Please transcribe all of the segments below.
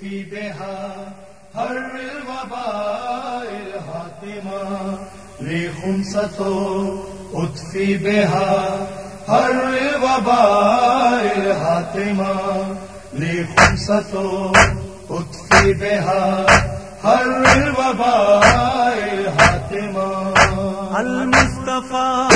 فی بها هر الوبائل حاتما لخمسة ہر بها هر الوبائل حاتما لخمسة اطفي بها ہر الوبائل حاتما المصطفى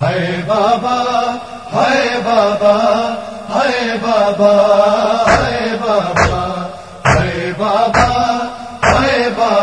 ہے بابا ہے بابا ہے بابا ہے بابا ہے بابا ہے بابا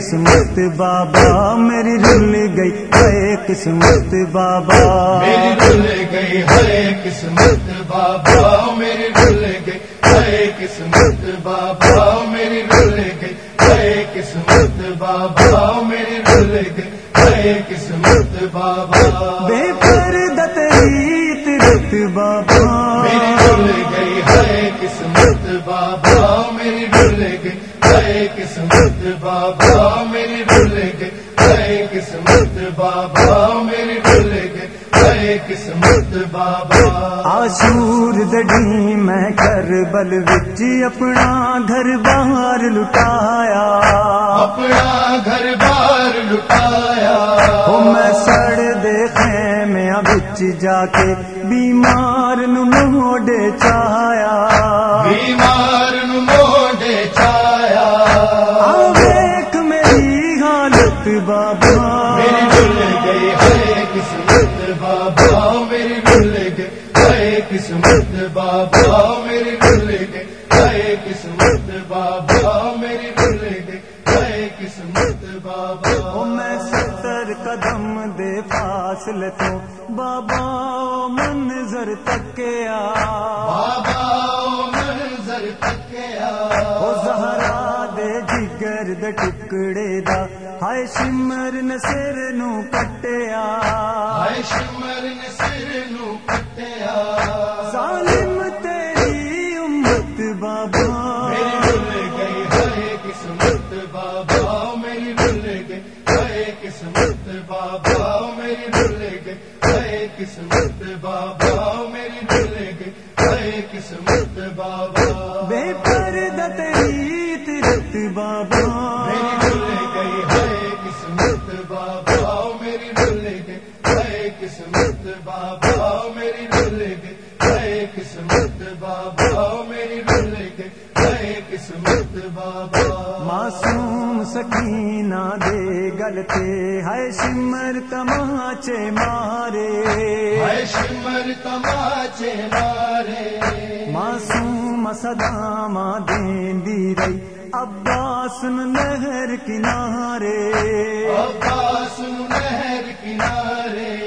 قسمت بابا میری رل گئی ہے قسمت بابا۔ میری ڈل گئی ہے قسمت بابا میری ڈل گئی ہے قسمت بابا میری ڈل گئی ہے قسمت بابا میری ڈل گئی ہے قسمت بابا۔ بے پردہ تیری ترت بابا۔ میری ڈل گئی ہے قسمت بابا میری ڈل گئی قسمت بابا میری گئی ہے قسمت بابا میری گئی ہے قسمت بابا۔ آشور دڑی میں کر بل وچ اپنا گھر باہر لٹایا۔ اپنا گھر بار لٹایا۔ او میں سڑ دے وچ جا کے بیمار نو موڈے چایا۔ بیمار قدم دے فاصلے تو بابا منظر تکیا بابا منظر تکیا او زہرا دے جگر دے ٹکڑے دا۔ ہائے شمر نے سر نو کٹیا ہائے شمر نے سر قسمت بابا بے پردہ تیری ترت بابا میری بھول گئی ہے قسمت بابا میری ڈل گئی ہے قسمت بابا میری ڈل گئی قسمت بابا میری گئی ہے قسمت بابا۔ معصوم سکینہ دے گلتے ہے شمر تماچے مارے۔ ہے شمر تماچے مارے۔ معصوم صدام دین دی رہی عباس نہر کنارے۔ عباس نہر کنارے۔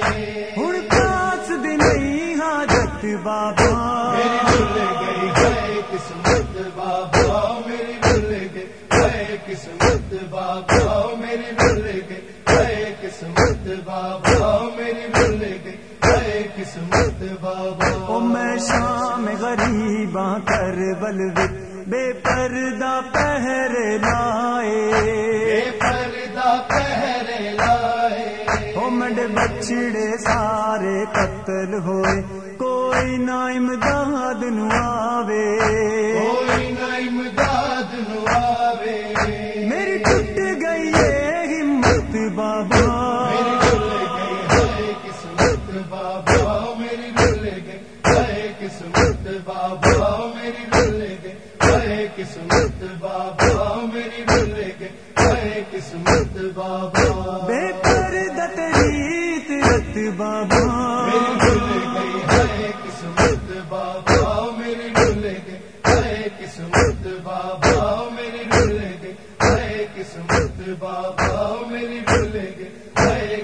بابا. میری ڈل گئی ہے قسمت بابا. میری گئی ہے قسمت بابا. میری ڈل گئی ہے قسمت بابا. میری ڈل گئی ہے قسمت بابا. میں شام غریباں کر بلوت بے پردہ پہر لائے. بے پردہ پہرے لائے. بچڑے سارے قتل ہوئے کوئی نہ امداد نو آوے۔ کوئی نہ امداد نو آوے۔ میری ٹوٹ گئی ہے ہمت ہمت بابا۔ قسمت بابا میری ڈل گئی ہے قسمت بابا میری ڈل گئی ہے قسمت بابا۔ بے پردہ تیری تیرت بابا۔ میری ڈل گئی قسمت بابا میری ہے قسمت بابا میری گئی ہے قسمت بابا میری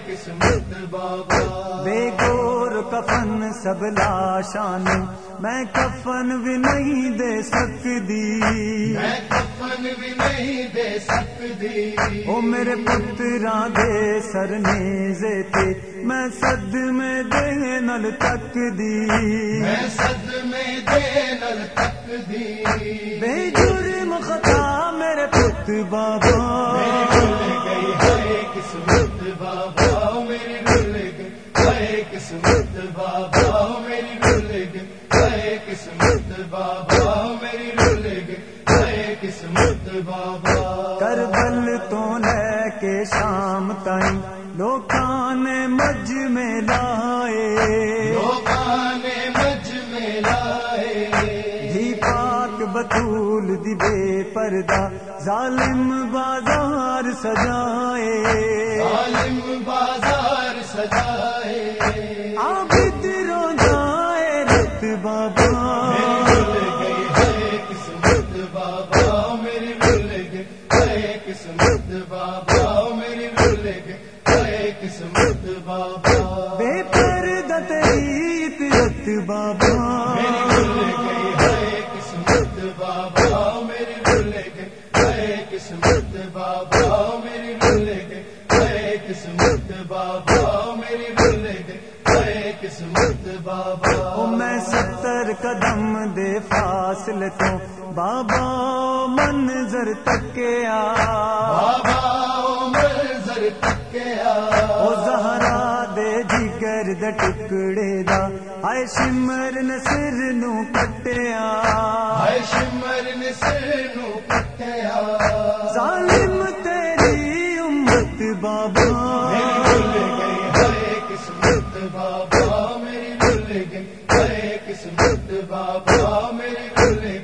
قسمت بابا۔ بے گور کفن سب لاشان میں کفن بھی نہیں دے سکتی۔ میں کفن بھی نہیں دے سکتی۔ او میرے پترا دے سرنیزے تھے میں سد میں دے نل تک دی میں سد میں دے نل تک دی بے جرم خطا میرے پت بابا۔ گئی ہے قسمت بابا میری ڈل گئی قسمت بابا میری ہے قسمت بابا میری ہے قسمت بابا کربل تو لے کے شام تائیں لوکاں نے مجھ میں لائے۔ لوکاں نے مجھ میں لائے۔ ہی پاک بطول دی بے پردہ۔ ظالم بازار سجائے۔ ظالم بازار سجائے۔ عابد رو جائے رت بابا۔ قسمت بابا میری ڈل گئی ہے قسمت بابا میری ڈل گئی ہے قسمت بابا میں ستر قدم دے فاصلے تو بابا منظر تکیا بابا منظر تکیا او زہرا دے جگر دے ٹکڑے دا۔ آئے سمر نے سر نو کٹیا بابا میری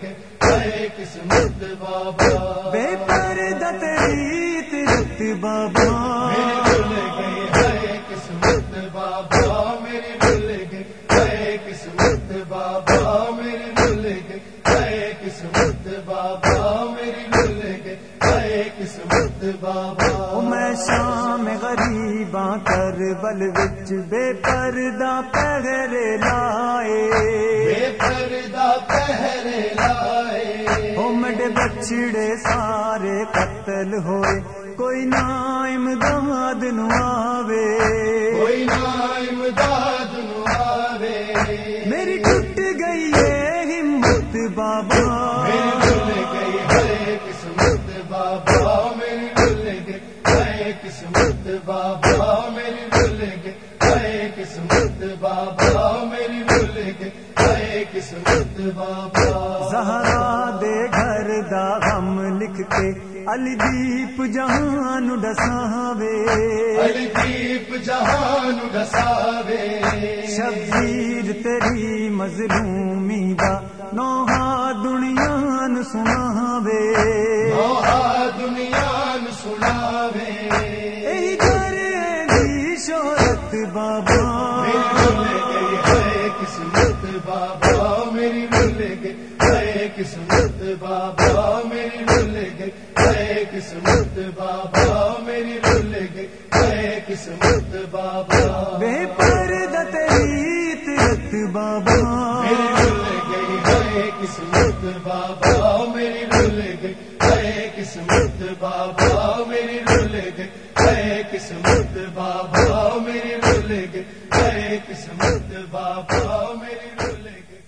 گئی ہے قسمت بابا بے پردہ تیری تیرت بابا۔ میری ڈل گئی ہے قسمت بابا قسمت بابا میری ڈل گئی ہے قسمت بابا قسمت شام غریباں کر بل وچ بے پردہ پہرے لائے۔ بے پردہ پہرے لائے۔ بچڑے سارے قتل ہوئے۔ کوئی نہ امداد نو آوے۔ کوئی نہ امداد نو آوے۔ میری ٹوٹ گئی ہے ہمت بابا۔ میری گئی ہے قسمت بابا۔ بابا میری ڈل گئی ہے قسمت بابا میری ڈل گئی ہے قسمت بابا زہرا دے گھر دا غم لکھ کے علی دیپ جہان ڈساوے علی دیپ جہان ڈساوے شبیر تیری مظلومی دا نوحا دنیا سناوے موہا دنیا سناوے بابا میری گئی ہے قسمت بابا میری ڈل گئی ہے قسمت بابا میری ڈل گئی ہے قسمت بابا میری ڈل گئی ہے قسمت بابا۔ بے پردہ تیری تیرت بابا۔ میری ڈل گئی ہے قسمت بابا میری ڈل گئی ہے قسمت بابا میری رول گئے ہے قسمت بابا میری رول گئے ہے قسمت بابا میری رول گئے